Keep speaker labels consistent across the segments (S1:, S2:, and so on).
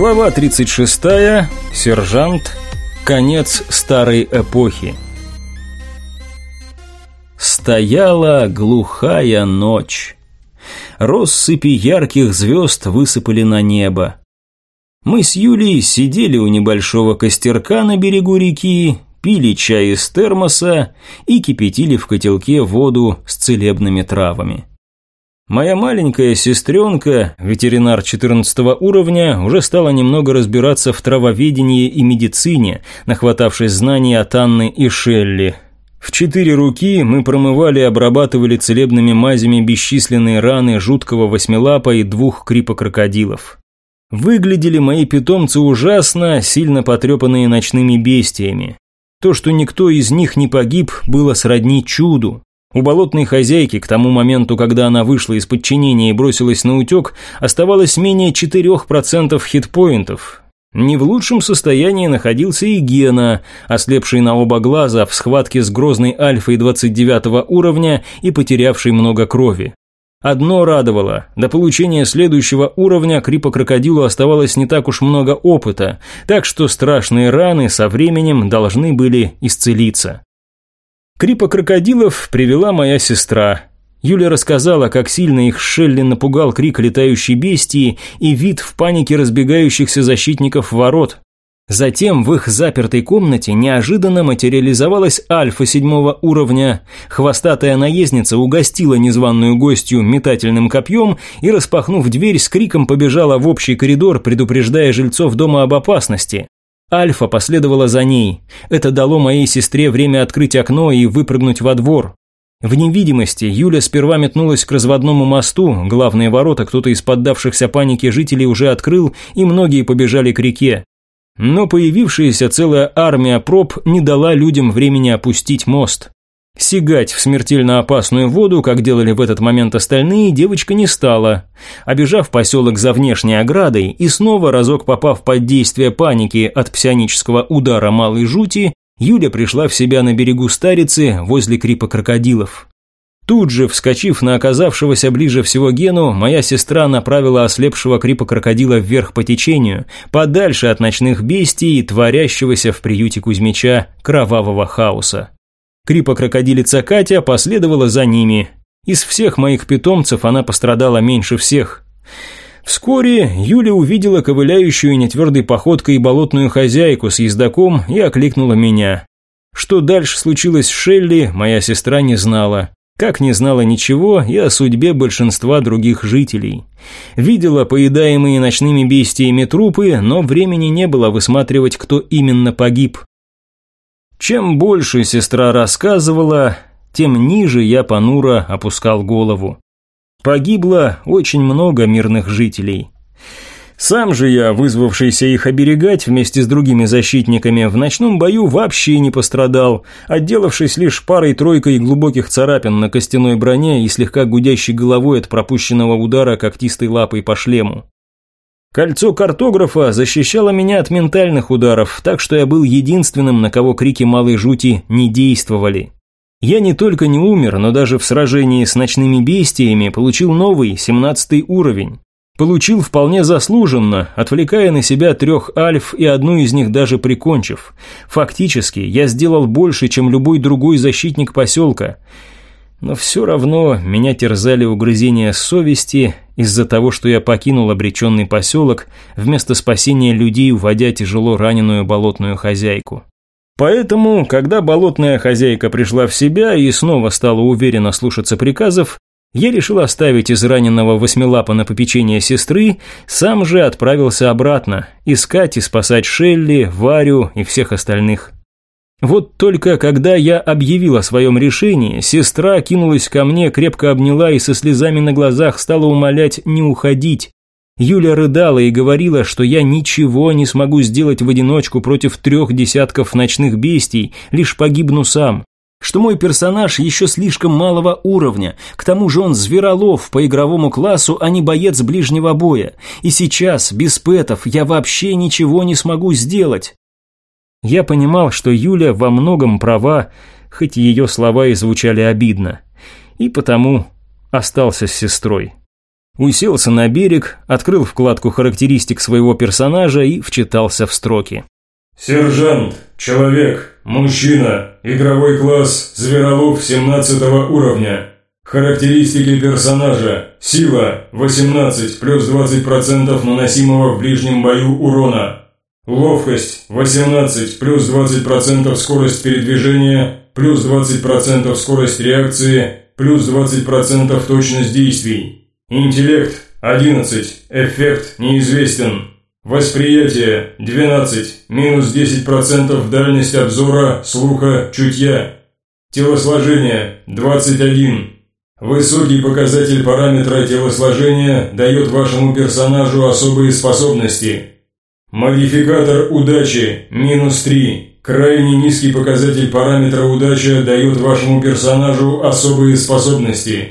S1: Глава 36. Сержант. Конец старой эпохи. Стояла глухая ночь. Россыпи ярких звезд высыпали на небо. Мы с Юлей сидели у небольшого костерка на берегу реки, пили чай из термоса и кипятили в котелке воду с целебными травами. Моя маленькая сестренка, ветеринар 14 уровня, уже стала немного разбираться в травоведении и медицине, нахватавшись знаний от Анны и Шелли. В четыре руки мы промывали и обрабатывали целебными мазями бесчисленные раны жуткого восьмилапа и двух крипокрокодилов. Выглядели мои питомцы ужасно, сильно потрепанные ночными бестиями. То, что никто из них не погиб, было сродни чуду. У болотной хозяйки к тому моменту, когда она вышла из подчинения и бросилась на утек, оставалось менее 4% хитпоинтов. Не в лучшем состоянии находился и Гена, ослепший на оба глаза в схватке с грозной альфой 29 уровня и потерявший много крови. Одно радовало, до получения следующего уровня крипокрокодилу оставалось не так уж много опыта, так что страшные раны со временем должны были исцелиться. Крипа крокодилов привела моя сестра. Юля рассказала, как сильно их Шелли напугал крик летающей бестии и вид в панике разбегающихся защитников ворот. Затем в их запертой комнате неожиданно материализовалась альфа седьмого уровня. Хвостатая наездница угостила незваную гостью метательным копьем и, распахнув дверь, с криком побежала в общий коридор, предупреждая жильцов дома об опасности. Альфа последовала за ней. Это дало моей сестре время открыть окно и выпрыгнуть во двор. В невидимости Юля сперва метнулась к разводному мосту, главные ворота кто-то из поддавшихся панике жителей уже открыл, и многие побежали к реке. Но появившаяся целая армия проб не дала людям времени опустить мост. Сигать в смертельно опасную воду, как делали в этот момент остальные, девочка не стала. Обежав поселок за внешней оградой и снова разок попав под действие паники от псионического удара малой жути, Юля пришла в себя на берегу Старицы возле крипа крокодилов. Тут же, вскочив на оказавшегося ближе всего Гену, моя сестра направила ослепшего крипа крокодила вверх по течению, подальше от ночных бестий и творящегося в приюте Кузьмича кровавого хаоса. Крипа-крокодилица Катя последовала за ними. Из всех моих питомцев она пострадала меньше всех. Вскоре Юля увидела ковыляющую нетвердой походкой болотную хозяйку с ездаком и окликнула меня. Что дальше случилось с Шелли, моя сестра не знала. Как не знала ничего и о судьбе большинства других жителей. Видела поедаемые ночными бестиями трупы, но времени не было высматривать, кто именно погиб. Чем больше сестра рассказывала, тем ниже я понуро опускал голову. Погибло очень много мирных жителей. Сам же я, вызвавшийся их оберегать вместе с другими защитниками, в ночном бою вообще не пострадал, отделавшись лишь парой-тройкой глубоких царапин на костяной броне и слегка гудящей головой от пропущенного удара когтистой лапой по шлему. Кольцо картографа защищало меня от ментальных ударов, так что я был единственным, на кого крики малой жути не действовали. Я не только не умер, но даже в сражении с ночными бестиями получил новый, 17 уровень. Получил вполне заслуженно, отвлекая на себя трех альф и одну из них даже прикончив. Фактически, я сделал больше, чем любой другой защитник поселка – но все равно меня терзали угрызения совести из-за того, что я покинул обреченный поселок, вместо спасения людей, уводя тяжело раненую болотную хозяйку. Поэтому, когда болотная хозяйка пришла в себя и снова стала уверенно слушаться приказов, я решил оставить израненного восьмилапа на попечение сестры, сам же отправился обратно, искать и спасать Шелли, Варю и всех остальных. Вот только когда я объявил о своем решении, сестра кинулась ко мне, крепко обняла и со слезами на глазах стала умолять не уходить. Юля рыдала и говорила, что я ничего не смогу сделать в одиночку против трех десятков ночных бестий, лишь погибну сам. Что мой персонаж еще слишком малого уровня, к тому же он зверолов по игровому классу, а не боец ближнего боя. И сейчас, без пэтов, я вообще ничего не смогу сделать. Я понимал, что Юля во многом права, хоть ее слова и звучали обидно, и потому остался с сестрой. Уселся на берег, открыл вкладку характеристик своего персонажа и вчитался в строки.
S2: «Сержант, человек, мужчина, игровой класс, зверолов 17 уровня. Характеристики персонажа. Сила 18 плюс 20% наносимого в ближнем бою урона. Ловкость 18 плюс 20% скорость передвижения, плюс 20% скорость реакции, плюс 20% точность действий. Интеллект 11, эффект неизвестен. Восприятие 12, минус 10% дальность обзора, слуха, чутья. Телосложение 21. Высокий показатель параметра телосложения дает вашему персонажу особые способности. Модификатор удачи минус 3. Крайне низкий показатель параметра удача дает вашему персонажу особые способности.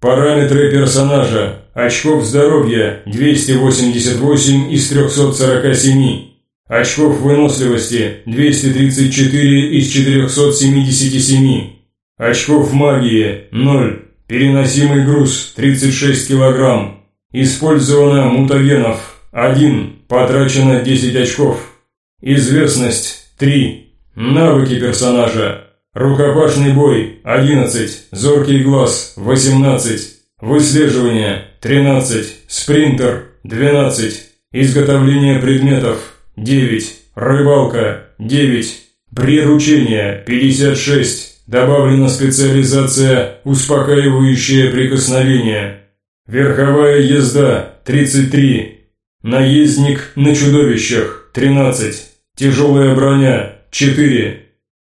S2: Параметры персонажа. Очков здоровья 288 из 347. Очков выносливости 234 из 477. Очков магии 0. Переносимый груз 36 кг. Использовано мутагенов 1. Потрачено 10 очков. Известность 3. Навыки персонажа. Рукопашный бой 11. Зоркий глаз 18. Выслеживание 13. Спринтер 12. Изготовление предметов 9. Рыбалка 9. Приручение 56. Добавлена специализация «Успокаивающее прикосновение». Верховая езда – 33. Наездник на чудовищах – 13. Тяжелая броня – 4.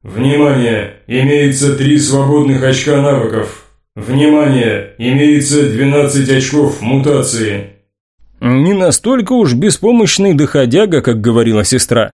S2: Внимание! Имеется 3 свободных очка навыков. Внимание! Имеется 12 очков мутации.
S1: Не настолько уж беспомощный доходяга, как говорила сестра.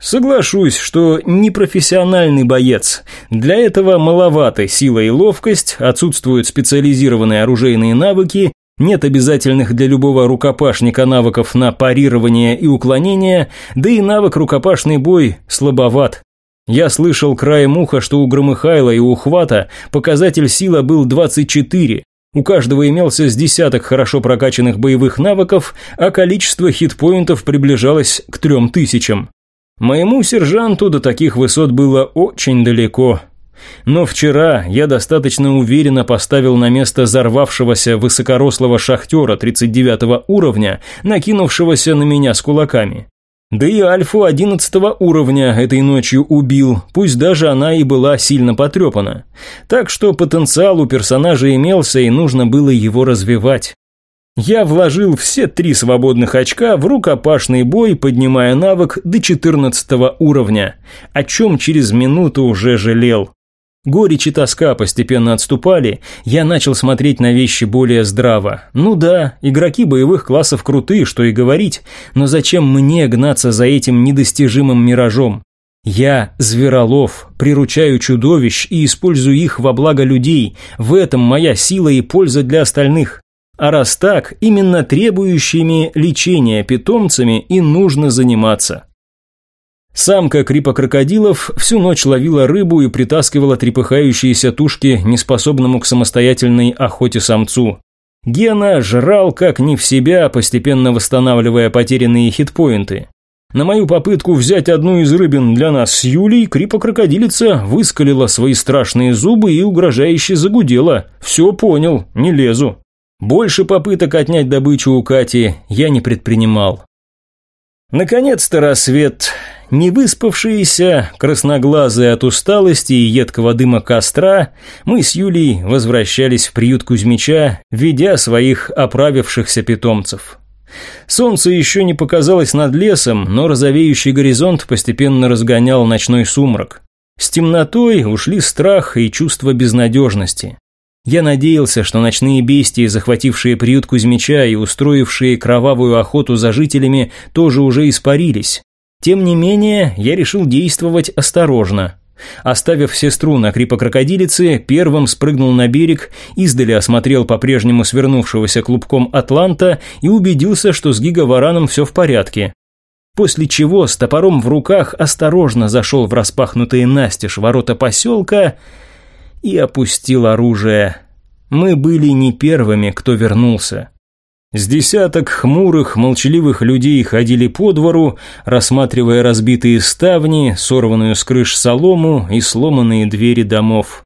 S1: Соглашусь, что непрофессиональный боец. Для этого маловато сила и ловкость, отсутствуют специализированные оружейные навыки, нет обязательных для любого рукопашника навыков на парирование и уклонение, да и навык рукопашный бой слабоват. Я слышал краем уха, что у Громыхайла и у Хвата показатель сила был 24. У каждого имелся с десяток хорошо прокачанных боевых навыков, а количество хитпоинтов приближалось к трем тысячам. Моему сержанту до таких высот было очень далеко. Но вчера я достаточно уверенно поставил на место взорвавшегося высокорослого шахтера 39 уровня, накинувшегося на меня с кулаками. Да и Альфу 11 уровня этой ночью убил, пусть даже она и была сильно потрепана. Так что потенциал у персонажа имелся и нужно было его развивать. Я вложил все три свободных очка в рукопашный бой, поднимая навык до 14 уровня, о чем через минуту уже жалел. Горечь и тоска постепенно отступали, я начал смотреть на вещи более здраво. Ну да, игроки боевых классов крутые, что и говорить, но зачем мне гнаться за этим недостижимым миражом? Я, Зверолов, приручаю чудовищ и использую их во благо людей, в этом моя сила и польза для остальных. А раз так, именно требующими лечения питомцами и нужно заниматься. Самка крипокрокодилов всю ночь ловила рыбу и притаскивала трепыхающиеся тушки неспособному к самостоятельной охоте самцу. Гена жрал как не в себя, постепенно восстанавливая потерянные хитпоинты. На мою попытку взять одну из рыбин для нас с Юлей, крипокрокодилица выскалила свои страшные зубы и угрожающе загудела. «Все понял, не лезу». Больше попыток отнять добычу у Кати я не предпринимал. Наконец-то рассвет. Невыспавшиеся, красноглазые от усталости и едкого дыма костра, мы с Юлей возвращались в приют Кузьмича, ведя своих оправившихся питомцев. Солнце еще не показалось над лесом, но розовеющий горизонт постепенно разгонял ночной сумрак. С темнотой ушли страх и чувство безнадежности. Я надеялся, что ночные бестии, захватившие приют Кузьмича и устроившие кровавую охоту за жителями, тоже уже испарились. Тем не менее, я решил действовать осторожно. Оставив сестру на крипокрокодилице, первым спрыгнул на берег, издали осмотрел по-прежнему свернувшегося клубком Атланта и убедился, что с гигавараном все в порядке. После чего с топором в руках осторожно зашел в распахнутые настежь ворота поселка и опустил оружие. Мы были не первыми, кто вернулся. С десяток хмурых, молчаливых людей ходили по двору, рассматривая разбитые ставни, сорванную с крыш солому и сломанные двери домов.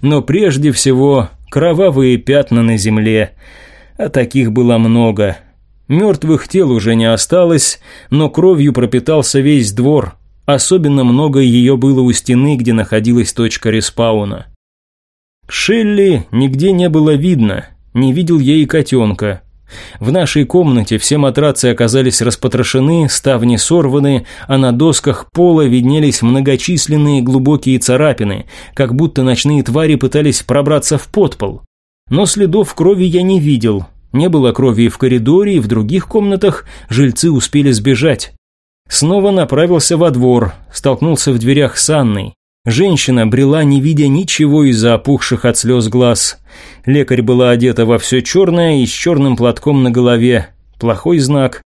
S1: Но прежде всего кровавые пятна на земле, а таких было много. Мертвых тел уже не осталось, но кровью пропитался весь двор, особенно много ее было у стены, где находилась точка респауна. Шелли нигде не было видно, не видел я и котенка. В нашей комнате все матрацы оказались распотрошены, ставни сорваны, а на досках пола виднелись многочисленные глубокие царапины, как будто ночные твари пытались пробраться в подпол. Но следов крови я не видел. Не было крови и в коридоре, и в других комнатах, жильцы успели сбежать. Снова направился во двор, столкнулся в дверях с Анной. Женщина брела, не видя ничего из-за опухших от слез глаз. Лекарь была одета во все черное и с черным платком на голове. Плохой знак.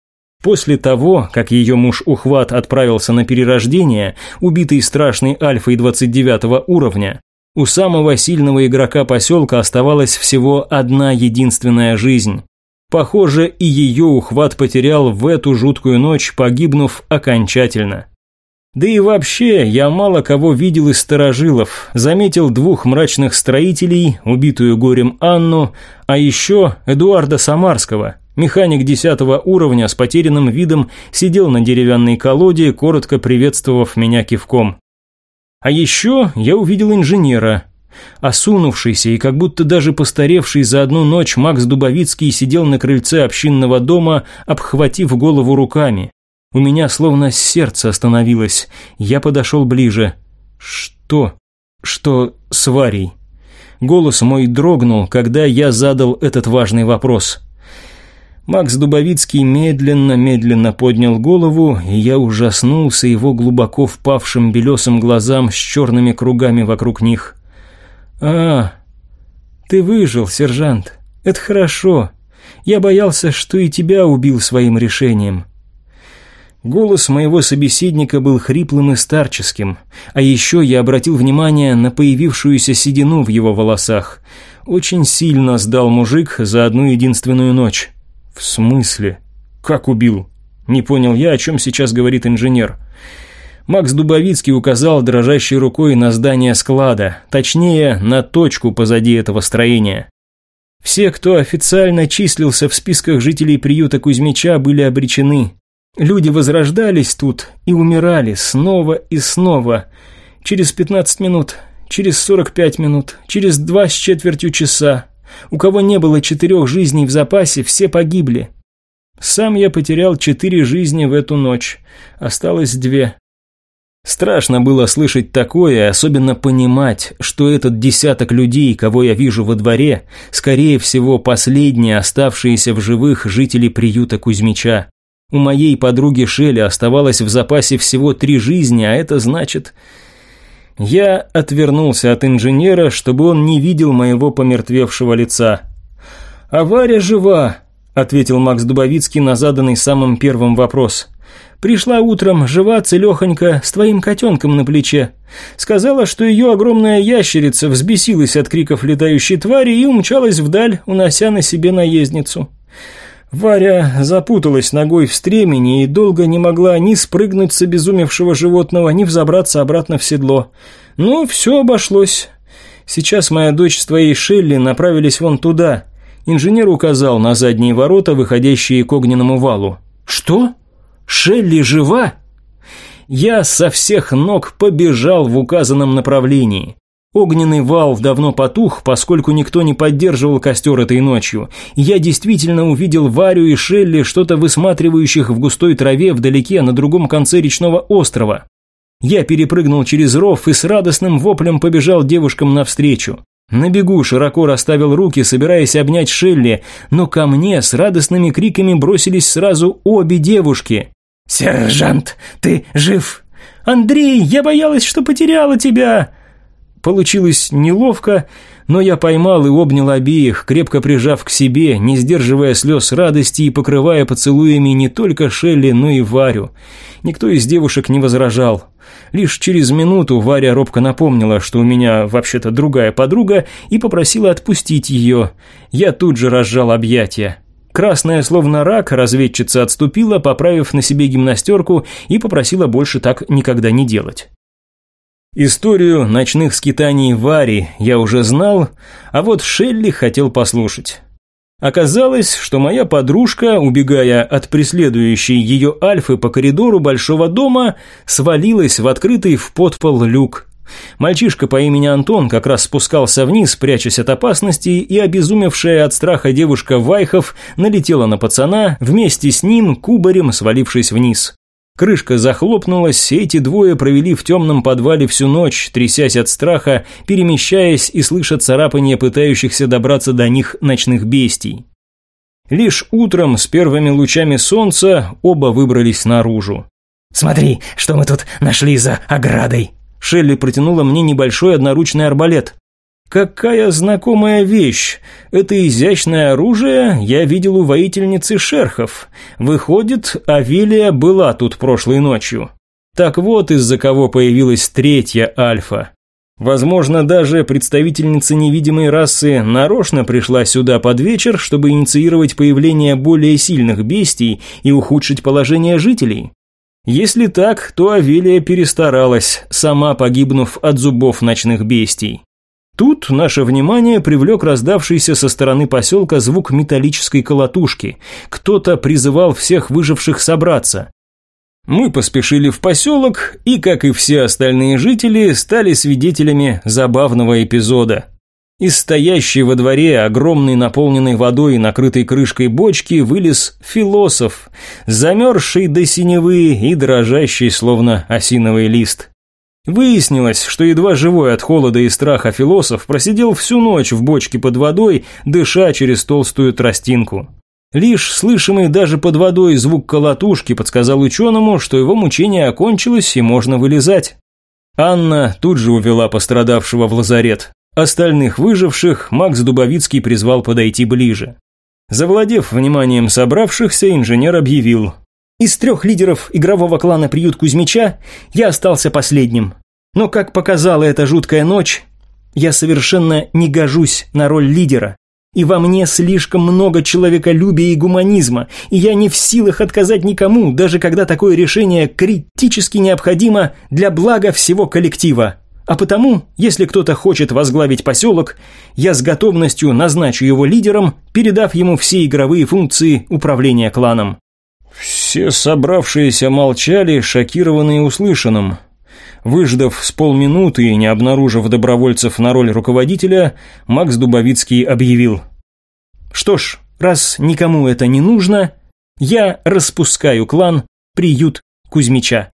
S1: После того, как ее муж Ухват отправился на перерождение, убитый страшной альфой 29 уровня, у самого сильного игрока поселка оставалась всего одна единственная жизнь. Похоже, и ее Ухват потерял в эту жуткую ночь, погибнув окончательно. Да и вообще, я мало кого видел из старожилов. Заметил двух мрачных строителей, убитую горем Анну, а еще Эдуарда Самарского. Механик десятого уровня с потерянным видом сидел на деревянной колоде, коротко приветствовав меня кивком. А еще я увидел инженера. Осунувшийся и как будто даже постаревший за одну ночь Макс Дубовицкий сидел на крыльце общинного дома, обхватив голову руками. У меня словно сердце остановилось. Я подошел ближе. Что? Что с Варей? Голос мой дрогнул, когда я задал этот важный вопрос. Макс Дубовицкий медленно-медленно поднял голову, и я ужаснулся его глубоко впавшим белесым глазам с черными кругами вокруг них. «А, ты выжил, сержант. Это хорошо. Я боялся, что и тебя убил своим решением. Голос моего собеседника был хриплым и старческим, а еще я обратил внимание на появившуюся седину в его волосах. Очень сильно сдал мужик за одну единственную ночь. В смысле? Как убил? Не понял я, о чем сейчас говорит инженер. Макс Дубовицкий указал дрожащей рукой на здание склада, точнее, на точку позади этого строения. Все, кто официально числился в списках жителей приюта Кузьмича, были обречены. Люди возрождались тут и умирали снова и снова. Через 15 минут, через 45 минут, через два с четвертью часа. У кого не было четырех жизней в запасе, все погибли. Сам я потерял четыре жизни в эту ночь. Осталось две. Страшно было слышать такое, особенно понимать, что этот десяток людей, кого я вижу во дворе, скорее всего, последние оставшиеся в живых жители приюта Кузьмича. У моей подруги Шелли оставалось в запасе всего три жизни, а это значит... Я отвернулся от инженера, чтобы он не видел моего помертвевшего лица. «Авария жива», — ответил Макс Дубовицкий на заданный самым первым вопрос. «Пришла утром, жива, целехонька, с твоим котенком на плече. Сказала, что ее огромная ящерица взбесилась от криков летающей твари и умчалась вдаль, унося на себе наездницу. Варя запуталась ногой в стремени и долго не могла ни спрыгнуть с обезумевшего животного, ни взобраться обратно в седло. Ну, все обошлось. Сейчас моя дочь с твоей Шелли направились вон туда. Инженер указал на задние ворота, выходящие к огненному валу. «Что? Шелли жива?» Я со всех ног побежал в указанном направлении. Огненный вал давно потух, поскольку никто не поддерживал костер этой ночью. Я действительно увидел Варю и Шелли, что-то высматривающих в густой траве вдалеке на другом конце речного острова. Я перепрыгнул через ров и с радостным воплем побежал девушкам навстречу. На бегу широко расставил руки, собираясь обнять Шелли, но ко мне с радостными криками бросились сразу обе девушки. «Сержант, ты жив?» «Андрей, я боялась, что потеряла тебя!» Получилось неловко, но я поймал и обнял обеих, крепко прижав к себе, не сдерживая слез радости и покрывая поцелуями не только Шелли, но и Варю. Никто из девушек не возражал. Лишь через минуту Варя робко напомнила, что у меня вообще-то другая подруга, и попросила отпустить ее. Я тут же разжал объятия. Красная, словно рак, разведчица отступила, поправив на себе гимнастерку и попросила больше так никогда не делать. Историю ночных скитаний Вари я уже знал, а вот Шелли хотел послушать. Оказалось, что моя подружка, убегая от преследующей ее альфы по коридору большого дома, свалилась в открытый в подпол люк. Мальчишка по имени Антон как раз спускался вниз, прячась от опасности, и обезумевшая от страха девушка Вайхов налетела на пацана, вместе с ним кубарем свалившись вниз. Крышка захлопнулась, и эти двое провели в темном подвале всю ночь, трясясь от страха, перемещаясь и слыша царапания пытающихся добраться до них ночных бестий. Лишь утром с первыми лучами солнца оба выбрались наружу.
S3: «Смотри, что мы тут нашли за оградой!»
S1: Шелли протянула мне небольшой одноручный арбалет. Какая знакомая вещь! Это изящное оружие я видел у воительницы шерхов. Выходит, Авелия была тут прошлой ночью. Так вот, из-за кого появилась третья альфа. Возможно, даже представительница невидимой расы нарочно пришла сюда под вечер, чтобы инициировать появление более сильных бестий и ухудшить положение жителей. Если так, то Авелия перестаралась, сама погибнув от зубов ночных бестий. Тут наше внимание привлек раздавшийся со стороны поселка звук металлической колотушки. Кто-то призывал всех выживших собраться. Мы поспешили в поселок и, как и все остальные жители, стали свидетелями забавного эпизода. Из стоящей во дворе огромной наполненной водой и накрытой крышкой бочки вылез философ, замерзший до синевы и дрожащий, словно осиновый лист. Выяснилось, что едва живой от холода и страха философ просидел всю ночь в бочке под водой, дыша через толстую тростинку. Лишь слышимый даже под водой звук колотушки подсказал ученому, что его мучение окончилось и можно вылезать. Анна тут же увела пострадавшего в лазарет. Остальных выживших Макс Дубовицкий призвал подойти ближе. Завладев вниманием собравшихся, инженер объявил из трех лидеров игрового клана «Приют Кузьмича» я остался последним. Но, как показала эта жуткая ночь, я совершенно не гожусь на роль лидера. И во мне слишком много человеколюбия и гуманизма, и я не в силах отказать никому, даже когда такое решение критически необходимо для блага всего коллектива. А потому, если кто-то хочет возглавить поселок, я с готовностью назначу его лидером, передав ему все игровые функции управления кланом. Все собравшиеся молчали, шокированные услышанным. Выждав с полминуты и не обнаружив добровольцев на роль руководителя, Макс Дубовицкий объявил. «Что ж, раз никому это не нужно, я распускаю клан «Приют Кузьмича».